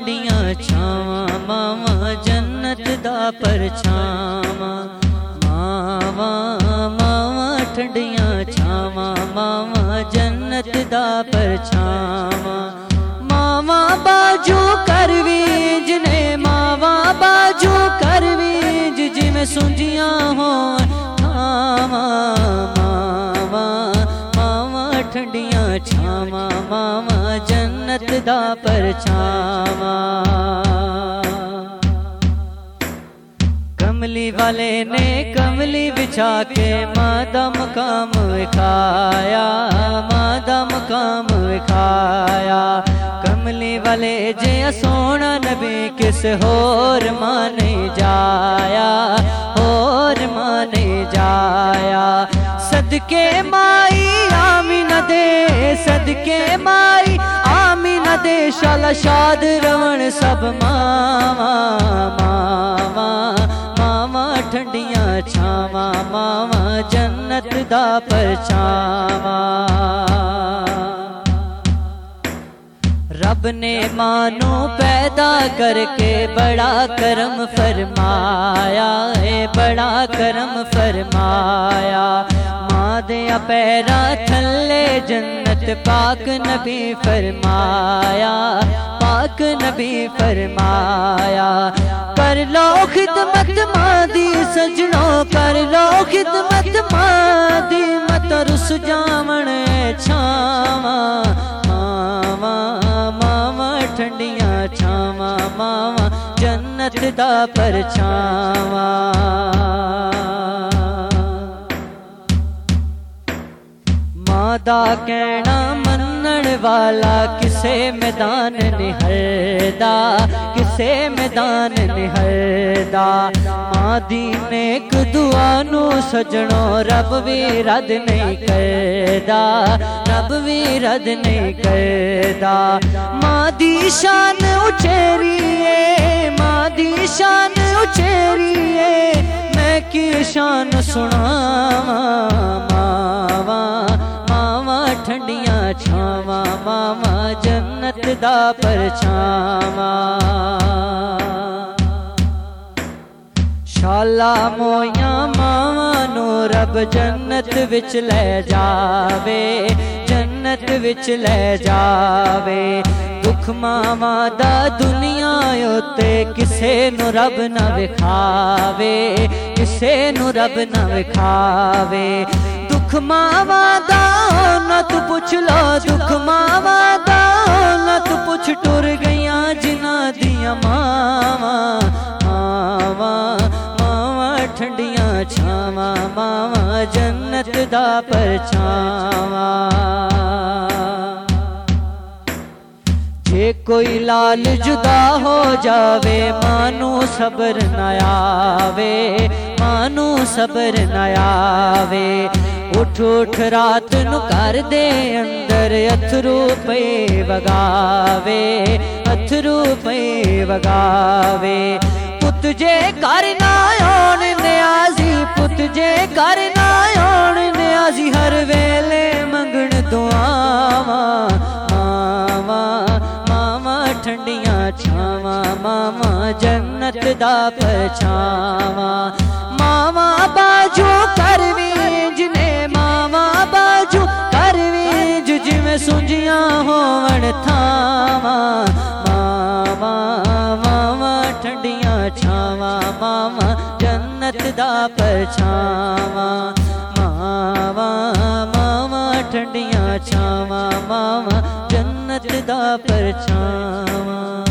اٹھیاں چھاواں ما جنت دا پرچھام ما ما ٹھڈیاں چھاواں ما جنت دا پرچھام ما باجو کرویج نے ما بجو کروی جا ٹھنڈیاں چھاواں ماوا جنت دا دھاوا کملی والے نے کملی بچھا کے ماں دم کام وھایا ماں دم کام وھایا کملی والے جے سونا نبی کس ماں نے جایا ہور نے جایا صدقے مائی دے صدقے مائی آمینہ دے شالا شاد رون سب ماما ماما ماما ٹھنڈیاں چھاوا ماما جنت دا پرچھاوا رب نے مانو پیدا کر کے بڑا کرم فرمایا اے بڑا کرم فرمایا دیا پیرا تھلے جنت پاک نبی فرمایا پاک نبی فرمایا پر لوکت مت ماہی سجنوں کر لو مت ما دی متر سجاو چھاوا ماوا ماوا ٹھنڈیا چھا ماوا جنت دھاوا کہنا منن والا کسے میدان نہردا کسے میدان نہردا ماں نے نو سجنو رب وی رد نہیں کردا رب وی رد نہیں کردا ماں شان اچھیری اے ماں شان اے میں کی شان سنا ٹھنڈیاں چھاوا ماما جنت دا دھاوا شالا مویاں موئ نو رب جنت وچ لے جاوے جنت وچ لے جاوے دکھ دا دنیا کسے نو رب نہ وکھاوے کسے نو رب نہ وکھاوے ماوا دت پوچھ لا دکھ ماوا دا نت پوچھ ٹور گیا جنا دیا ماوا ماو ماوا ٹھنڈیا چھاوا ماوا جنت درچھاوا جی لال جے مو سبر نا وے مانوں سبر نا وے اٹھ اٹھ رات نو کر دے اندر اترو پے بگاوے اترو پے بگاوے پت جے کرنا اون نیازی پت جے کرنا اون نیازی ہر ویلے منگن دعاواں ماما ماما ٹھنڈیاں چھاواں ماما جنت دا پرچھاواں ماما باجو کا ٹھنڈیاں چھا ماما جنت دا پرچھا مام ماما ٹھنڈیاں چھا ماما جنت دا پرچھا